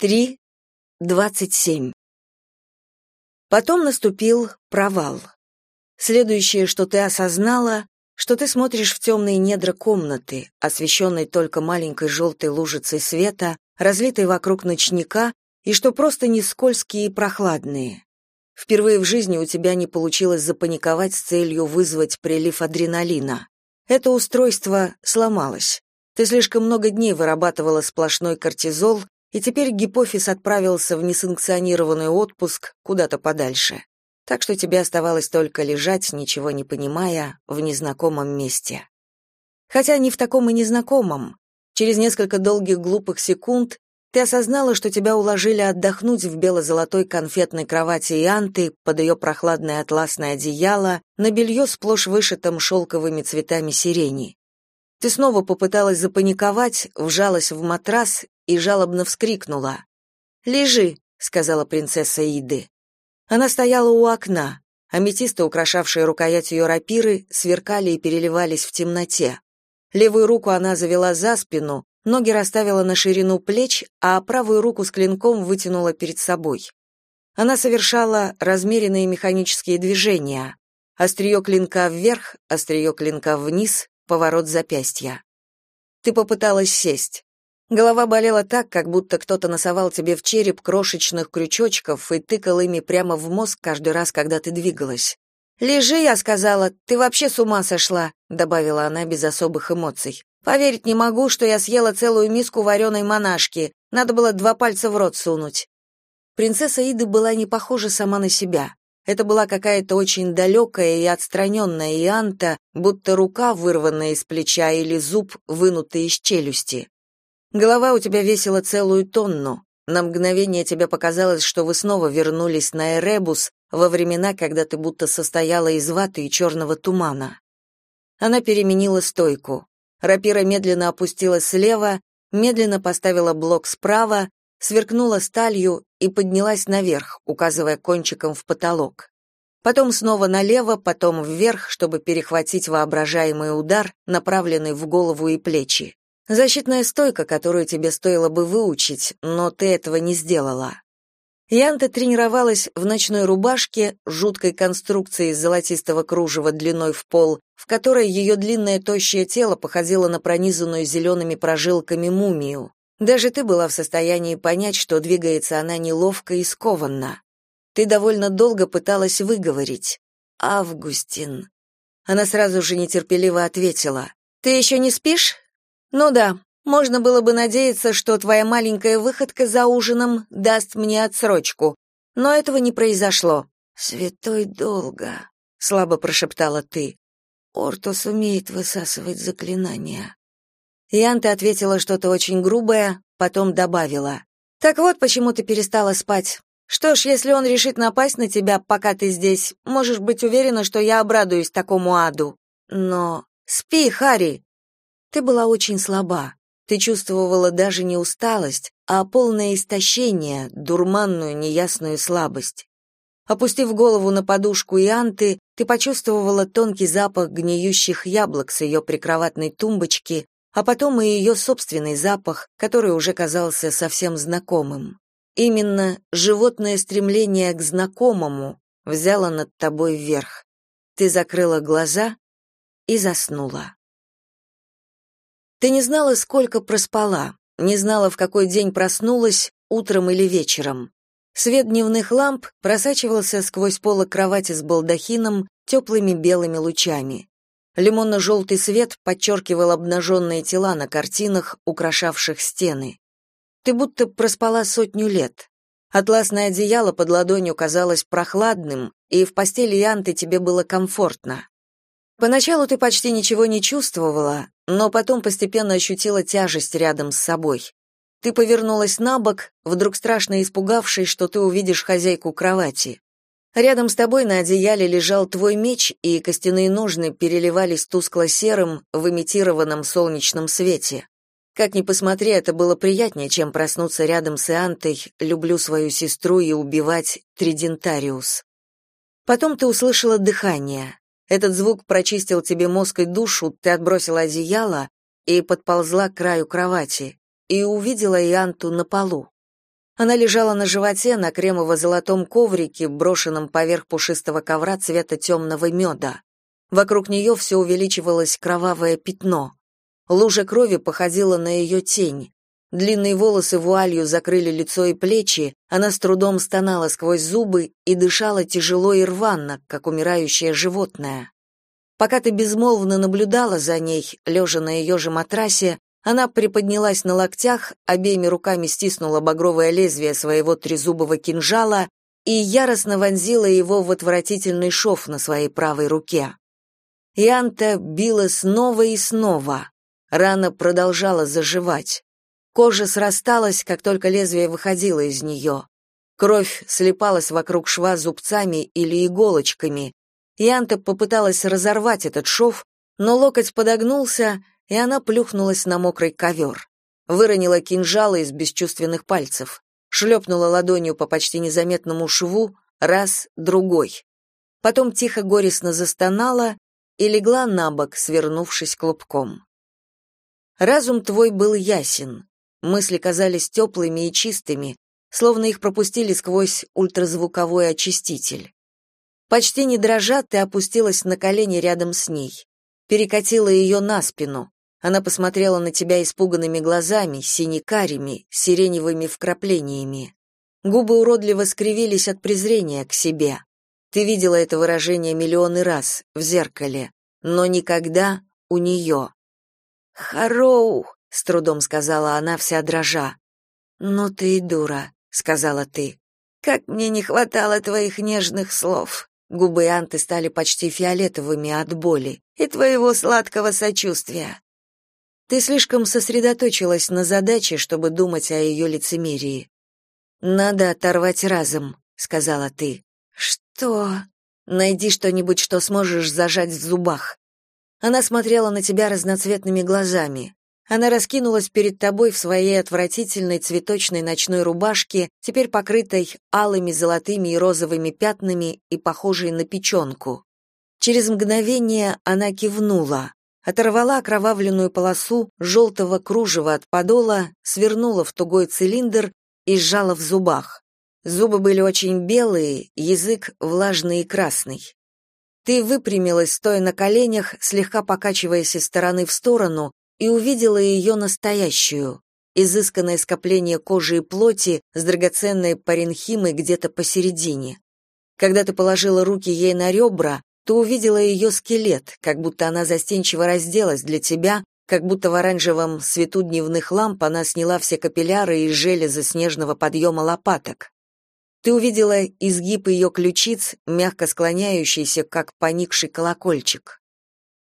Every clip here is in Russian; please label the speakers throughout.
Speaker 1: 3.27 Потом наступил провал. Следующее, что ты осознала, что ты смотришь в темные недра комнаты, освещенной только маленькой желтой лужицей света, разлитой вокруг ночника, и что просто не скользкие и прохладные. Впервые в жизни у тебя не получилось запаниковать с целью вызвать прилив адреналина. Это устройство сломалось. Ты слишком много дней вырабатывала сплошной кортизол, и теперь гипофиз отправился в несанкционированный отпуск куда-то подальше. Так что тебе оставалось только лежать, ничего не понимая, в незнакомом месте. Хотя не в таком и незнакомом. Через несколько долгих глупых секунд ты осознала, что тебя уложили отдохнуть в бело-золотой конфетной кровати Ианты под ее прохладное атласное одеяло на белье сплошь вышитым шелковыми цветами сирени. Ты снова попыталась запаниковать, вжалась в матрас и жалобно вскрикнула. «Лежи», — сказала принцесса Иды. Она стояла у окна. Аметисты, украшавшие рукоять ее рапиры, сверкали и переливались в темноте. Левую руку она завела за спину, ноги расставила на ширину плеч, а правую руку с клинком вытянула перед собой. Она совершала размеренные механические движения. Острие клинка вверх, острие клинка вниз, поворот запястья. Ты попыталась сесть. Голова болела так, как будто кто-то носовал тебе в череп крошечных крючочков и тыкал ими прямо в мозг каждый раз, когда ты двигалась. «Лежи», — я сказала, — «ты вообще с ума сошла», — добавила она без особых эмоций. «Поверить не могу, что я съела целую миску вареной монашки. Надо было два пальца в рот сунуть». Принцесса Ида была не похожа сама на себя. Это была какая-то очень далекая и отстраненная Ианта, будто рука, вырванная из плеча, или зуб, вынутый из челюсти. Голова у тебя весила целую тонну. На мгновение тебе показалось, что вы снова вернулись на Эребус во времена, когда ты будто состояла из ваты и черного тумана. Она переменила стойку. Рапира медленно опустилась слева, медленно поставила блок справа, сверкнула сталью и поднялась наверх, указывая кончиком в потолок. Потом снова налево, потом вверх, чтобы перехватить воображаемый удар, направленный в голову и плечи. Защитная стойка, которую тебе стоило бы выучить, но ты этого не сделала. Янта тренировалась в ночной рубашке, жуткой конструкции из золотистого кружева длиной в пол, в которой ее длинное тощее тело походило на пронизанную зелеными прожилками мумию. Даже ты была в состоянии понять, что двигается она неловко и скованно. Ты довольно долго пыталась выговорить. «Августин». Она сразу же нетерпеливо ответила. «Ты еще не спишь? Ну да, можно было бы надеяться, что твоя маленькая выходка за ужином даст мне отсрочку, но этого не произошло. Святой долго, слабо прошептала ты. Ортос умеет высасывать заклинания. Янта ответила что-то очень грубое, потом добавила: "Так вот, почему ты перестала спать. Что ж, если он решит напасть на тебя, пока ты здесь, можешь быть уверена, что я обрадуюсь такому аду. Но спи, Хари, ты была очень слаба. Ты чувствовала даже не усталость, а полное истощение, дурманную неясную слабость. Опустив голову на подушку Ианты, ты почувствовала тонкий запах гниющих яблок с ее прикроватной тумбочки, а потом и ее собственный запах, который уже казался совсем знакомым. Именно животное стремление к знакомому взяло над тобой вверх. Ты закрыла глаза и заснула. Ты не знала, сколько проспала, не знала, в какой день проснулась, утром или вечером. Свет дневных ламп просачивался сквозь полок кровати с балдахином теплыми белыми лучами. Лимонно-желтый свет подчеркивал обнаженные тела на картинах, украшавших стены. Ты будто проспала сотню лет. Атласное одеяло под ладонью казалось прохладным, и в постели Янты тебе было комфортно. Поначалу ты почти ничего не чувствовала, но потом постепенно ощутила тяжесть рядом с собой. Ты повернулась на бок, вдруг страшно испугавшись, что ты увидишь хозяйку кровати. Рядом с тобой на одеяле лежал твой меч, и костяные ножны переливались тускло-серым в имитированном солнечном свете. Как ни посмотри, это было приятнее, чем проснуться рядом с Иантой «люблю свою сестру и убивать Тридентариус». Потом ты услышала дыхание. Этот звук прочистил тебе мозг и душу, ты отбросила одеяло и подползла к краю кровати и увидела Ианту на полу. Она лежала на животе на кремово-золотом коврике, брошенном поверх пушистого ковра цвета темного меда. Вокруг нее все увеличивалось кровавое пятно. Лужа крови походила на ее тень. Длинные волосы вуалью закрыли лицо и плечи, она с трудом стонала сквозь зубы и дышала тяжело и рвано, как умирающее животное. Пока ты безмолвно наблюдала за ней, лежа на ее же матрасе, она приподнялась на локтях, обеими руками стиснула багровое лезвие своего трезубого кинжала и яростно вонзила его в отвратительный шов на своей правой руке. Янта била снова и снова. Рана продолжала заживать. Кожа срасталась, как только лезвие выходило из нее. Кровь слипалась вокруг шва зубцами или иголочками. Янта попыталась разорвать этот шов, но локоть подогнулся, и она плюхнулась на мокрый ковер. Выронила кинжалы из бесчувственных пальцев, шлепнула ладонью по почти незаметному шву, раз, другой. Потом тихо горестно застонала и легла на бок, свернувшись клубком. Разум твой был ясен, мысли казались теплыми и чистыми, словно их пропустили сквозь ультразвуковой очиститель. Почти не дрожа, ты опустилась на колени рядом с ней, перекатила ее на спину, она посмотрела на тебя испуганными глазами, синекарими, сиреневыми вкраплениями. Губы уродливо скривились от презрения к себе. Ты видела это выражение миллионы раз в зеркале, но никогда у нее. «Хароу!» — с трудом сказала она, вся дрожа. «Ну ты и дура», — сказала ты. «Как мне не хватало твоих нежных слов!» Губы Анты стали почти фиолетовыми от боли и твоего сладкого сочувствия. Ты слишком сосредоточилась на задаче, чтобы думать о ее лицемерии. Надо оторвать разом, сказала ты. Что? Найди что-нибудь, что сможешь зажать в зубах. Она смотрела на тебя разноцветными глазами. Она раскинулась перед тобой в своей отвратительной цветочной ночной рубашке, теперь покрытой алыми, золотыми и розовыми пятнами и похожей на печенку. Через мгновение она кивнула оторвала окровавленную полосу желтого кружева от подола, свернула в тугой цилиндр и сжала в зубах. Зубы были очень белые, язык влажный и красный. Ты выпрямилась, стоя на коленях, слегка покачиваясь из стороны в сторону, и увидела ее настоящую, изысканное скопление кожи и плоти с драгоценной паренхимой где-то посередине. Когда ты положила руки ей на ребра, то увидела ее скелет, как будто она застенчиво разделась для тебя, как будто в оранжевом свету дневных ламп она сняла все капилляры и железы снежного подъема лопаток. Ты увидела изгиб ее ключиц, мягко склоняющийся, как поникший колокольчик.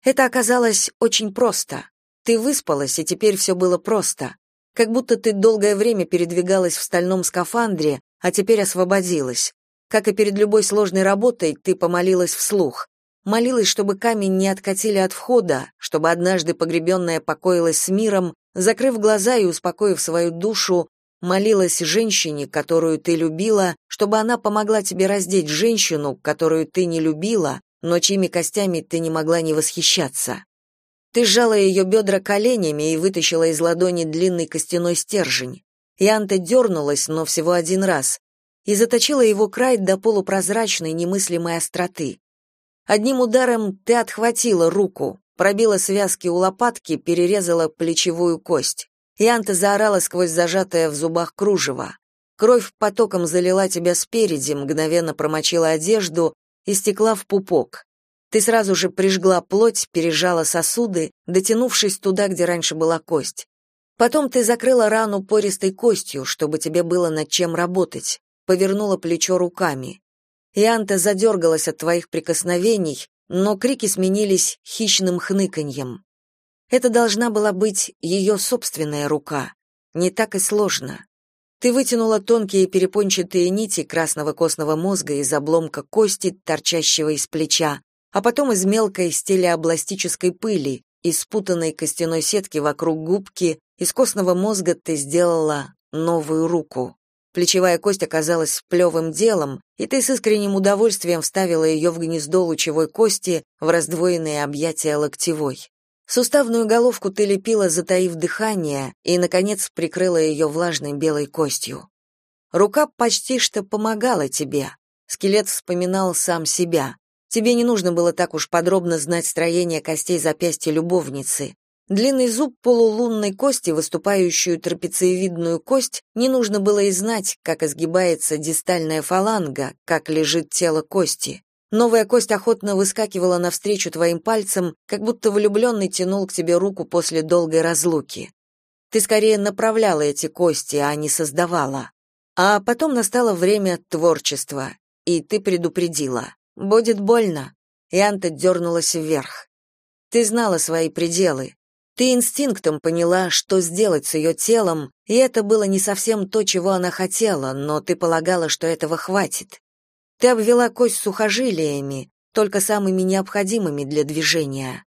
Speaker 1: Это оказалось очень просто. Ты выспалась, и теперь все было просто. Как будто ты долгое время передвигалась в стальном скафандре, а теперь освободилась. Как и перед любой сложной работой, ты помолилась вслух. Молилась, чтобы камень не откатили от входа, чтобы однажды погребенная покоилась с миром, закрыв глаза и успокоив свою душу, молилась женщине, которую ты любила, чтобы она помогла тебе раздеть женщину, которую ты не любила, но чьими костями ты не могла не восхищаться. Ты сжала ее бедра коленями и вытащила из ладони длинный костяной стержень. Янта дернулась, но всего один раз, и заточила его край до полупрозрачной немыслимой остроты. Одним ударом ты отхватила руку, пробила связки у лопатки, перерезала плечевую кость. Янта заорала сквозь зажатое в зубах кружево. Кровь потоком залила тебя спереди, мгновенно промочила одежду и стекла в пупок. Ты сразу же прижгла плоть, пережала сосуды, дотянувшись туда, где раньше была кость. Потом ты закрыла рану пористой костью, чтобы тебе было над чем работать повернула плечо руками. Ианта задергалась от твоих прикосновений, но крики сменились хищным хныканьем. Это должна была быть ее собственная рука. Не так и сложно. Ты вытянула тонкие перепончатые нити красного костного мозга из обломка кости, торчащего из плеча, а потом из мелкой стелеобластической пыли, из спутанной костяной сетки вокруг губки, из костного мозга ты сделала новую руку. Плечевая кость оказалась плевым делом, и ты с искренним удовольствием вставила ее в гнездо лучевой кости в раздвоенные объятия локтевой. Суставную головку ты лепила, затаив дыхание, и, наконец, прикрыла ее влажной белой костью. Рука почти что помогала тебе. Скелет вспоминал сам себя. Тебе не нужно было так уж подробно знать строение костей запястья любовницы. Длинный зуб полулунной кости, выступающую трапециевидную кость, не нужно было и знать, как изгибается дистальная фаланга, как лежит тело кости. Новая кость охотно выскакивала навстречу твоим пальцам, как будто влюбленный тянул к тебе руку после долгой разлуки. Ты скорее направляла эти кости, а не создавала. А потом настало время творчества, и ты предупредила. Будет больно. И Анта дернулась вверх. Ты знала свои пределы. Ты инстинктом поняла, что сделать с ее телом, и это было не совсем то, чего она хотела, но ты полагала, что этого хватит. Ты обвела кость сухожилиями, только самыми необходимыми для движения.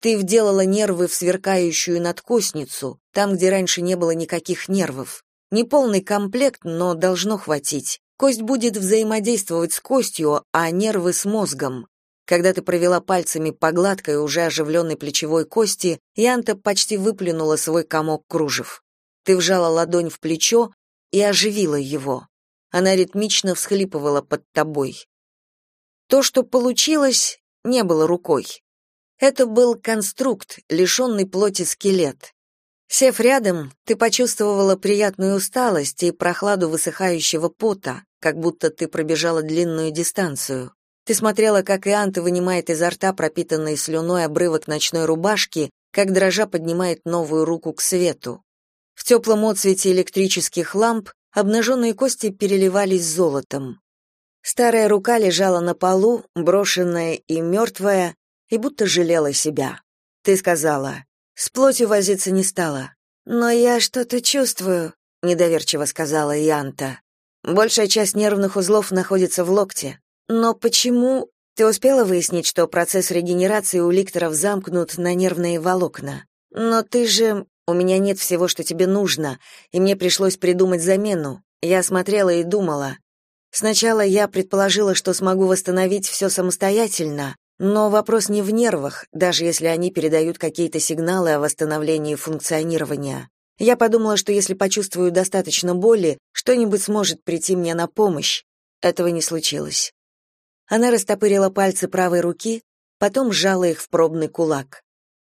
Speaker 1: Ты вделала нервы в сверкающую надкосницу, там, где раньше не было никаких нервов. Неполный комплект, но должно хватить. Кость будет взаимодействовать с костью, а нервы с мозгом. Когда ты провела пальцами по гладкой, уже оживленной плечевой кости, Янта почти выплюнула свой комок кружев. Ты вжала ладонь в плечо и оживила его. Она ритмично всхлипывала под тобой. То, что получилось, не было рукой. Это был конструкт, лишенный плоти скелет. Сев рядом, ты почувствовала приятную усталость и прохладу высыхающего пота, как будто ты пробежала длинную дистанцию. Ты смотрела, как Ианта вынимает изо рта пропитанный слюной обрывок ночной рубашки, как дрожа поднимает новую руку к свету. В теплом отсвете электрических ламп обнаженные кости переливались золотом. Старая рука лежала на полу, брошенная и мертвая, и будто жалела себя. Ты сказала, «С плотью возиться не стала». «Но я что-то чувствую», — недоверчиво сказала Янта. «Большая часть нервных узлов находится в локте. Но почему ты успела выяснить, что процесс регенерации у ликторов замкнут на нервные волокна? Но ты же... У меня нет всего, что тебе нужно, и мне пришлось придумать замену. Я смотрела и думала. Сначала я предположила, что смогу восстановить все самостоятельно, но вопрос не в нервах, даже если они передают какие-то сигналы о восстановлении функционирования. Я подумала, что если почувствую достаточно боли, что-нибудь сможет прийти мне на помощь. Этого не случилось. Она растопырила пальцы правой руки, потом сжала их в пробный кулак.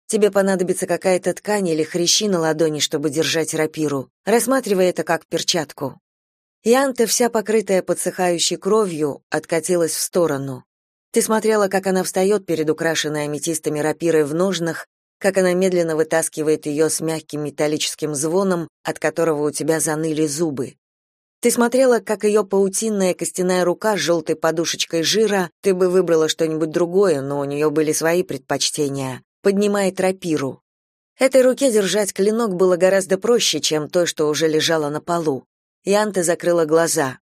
Speaker 1: Тебе понадобится какая-то ткань или хрящи на ладони, чтобы держать рапиру. Рассматривай это как перчатку. Янта, вся покрытая подсыхающей кровью, откатилась в сторону. Ты смотрела, как она встает перед украшенной аметистами рапирой в ножнах, как она медленно вытаскивает ее с мягким металлическим звоном, от которого у тебя заныли зубы. Ты смотрела, как ее паутинная костяная рука с желтой подушечкой жира, ты бы выбрала что-нибудь другое, но у нее были свои предпочтения, поднимает рапиру. Этой руке держать клинок было гораздо проще, чем той, что уже лежала на полу. Янта закрыла глаза.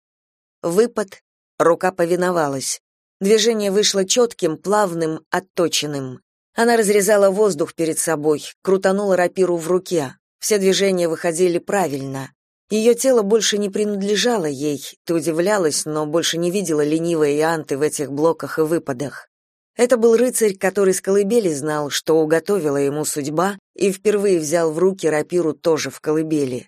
Speaker 1: Выпад, рука повиновалась. Движение вышло четким, плавным, отточенным. Она разрезала воздух перед собой, крутанула рапиру в руке. Все движения выходили правильно. Ее тело больше не принадлежало ей, ты удивлялась, но больше не видела ленивой Ианты в этих блоках и выпадах. Это был рыцарь, который с колыбели знал, что уготовила ему судьба, и впервые взял в руки рапиру тоже в колыбели.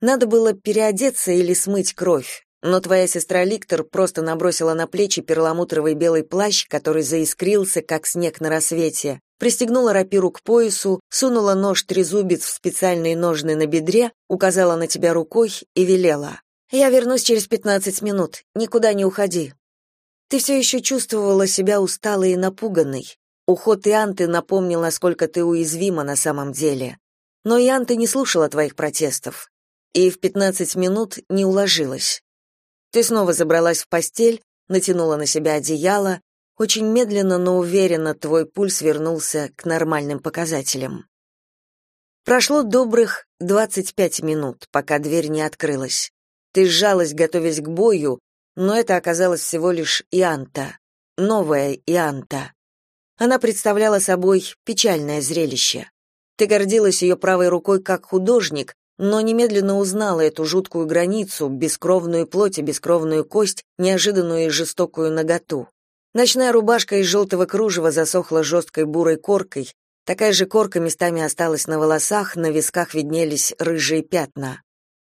Speaker 1: Надо было переодеться или смыть кровь, но твоя сестра Ликтор просто набросила на плечи перламутровый белый плащ, который заискрился, как снег на рассвете, пристегнула рапиру к поясу, сунула нож-трезубец в специальные ножны на бедре, указала на тебя рукой и велела. «Я вернусь через пятнадцать минут. Никуда не уходи». Ты все еще чувствовала себя усталой и напуганной. Уход Ианты напомнил, насколько ты уязвима на самом деле. Но Ианта не слушала твоих протестов и в пятнадцать минут не уложилась. Ты снова забралась в постель, натянула на себя одеяло, очень медленно, но уверенно твой пульс вернулся к нормальным показателям. Прошло добрых 25 минут, пока дверь не открылась. Ты сжалась, готовясь к бою, но это оказалось всего лишь Ианта, новая Ианта. Она представляла собой печальное зрелище. Ты гордилась ее правой рукой как художник, но немедленно узнала эту жуткую границу, бескровную плоть и бескровную кость, неожиданную и жестокую наготу. Ночная рубашка из желтого кружева засохла жесткой бурой коркой, такая же корка местами осталась на волосах, на висках виднелись рыжие пятна.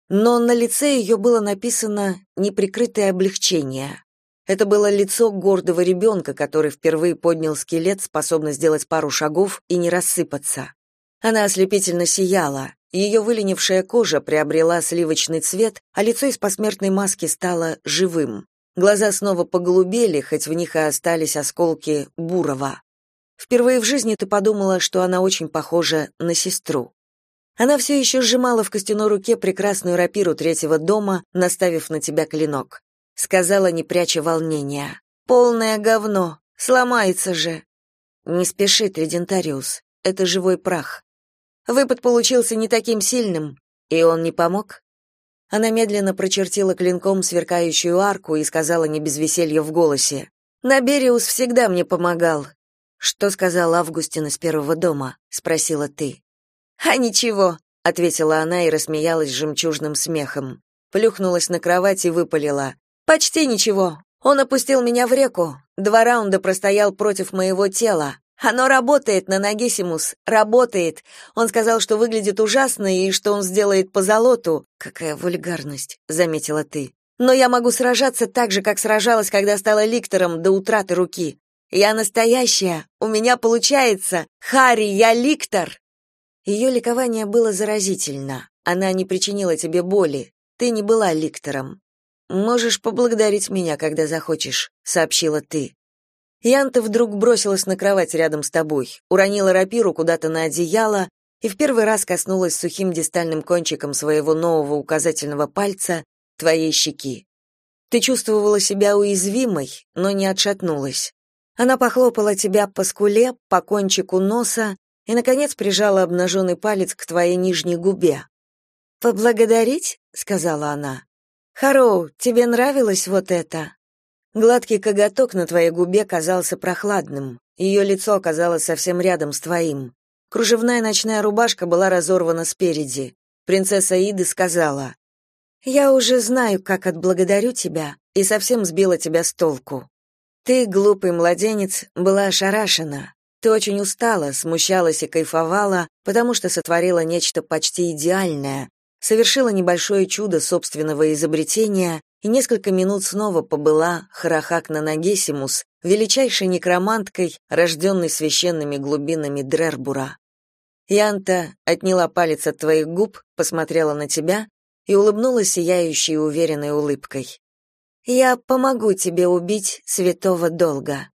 Speaker 1: но на лице ее было написано неприкрытое облегчение. Это было лицо гордого ребенка, который впервые поднял скелет, способный сделать пару шагов и не рассыпаться. Она ослепительно сияла, ее выленившая кожа приобрела сливочный цвет, а лицо из посмертной маски стало живым. Глаза снова поголубели, хоть в них и остались осколки бурого. Впервые в жизни ты подумала, что она очень похожа на сестру. Она все еще сжимала в костяной руке прекрасную рапиру третьего дома, наставив на тебя клинок. Сказала, не пряча волнения. «Полное говно! Сломается же!» «Не спеши, Тридентариус. Это живой прах. Выпад получился не таким сильным, и он не помог?» Она медленно прочертила клинком сверкающую арку и сказала не без веселья в голосе. «Набериус всегда мне помогал». «Что сказал Августин из первого дома?» — спросила ты. «А ничего», — ответила она и рассмеялась жемчужным смехом. Плюхнулась на кровать и выпалила. «Почти ничего. Он опустил меня в реку. Два раунда простоял против моего тела. Оно работает на Нагисимус, работает. Он сказал, что выглядит ужасно и что он сделает по золоту. Какая вульгарность, заметила ты. Но я могу сражаться так же, как сражалась, когда стала ликтором до утраты руки. Я настоящая, у меня получается. Хари, я ликтор. Ее ликование было заразительно. Она не причинила тебе боли. Ты не была ликтором. Можешь поблагодарить меня, когда захочешь, сообщила ты. Янта вдруг бросилась на кровать рядом с тобой, уронила рапиру куда-то на одеяло и в первый раз коснулась сухим дистальным кончиком своего нового указательного пальца твоей щеки. Ты чувствовала себя уязвимой, но не отшатнулась. Она похлопала тебя по скуле, по кончику носа и, наконец, прижала обнаженный палец к твоей нижней губе. «Поблагодарить?» — сказала она. «Хароу, тебе нравилось вот это?» Гладкий коготок на твоей губе казался прохладным. Ее лицо оказалось совсем рядом с твоим. Кружевная ночная рубашка была разорвана спереди. Принцесса Иды сказала: "Я уже знаю, как отблагодарю тебя, и совсем сбила тебя с толку. Ты, глупый младенец, была ошарашена. Ты очень устала, смущалась и кайфовала, потому что сотворила нечто почти идеальное, совершила небольшое чудо собственного изобретения и несколько минут снова побыла Харахак Нанагесимус, величайшей некроманткой, рожденной священными глубинами Дрербура. Янта отняла палец от твоих губ, посмотрела на тебя и улыбнулась сияющей уверенной улыбкой. «Я помогу тебе убить святого долга».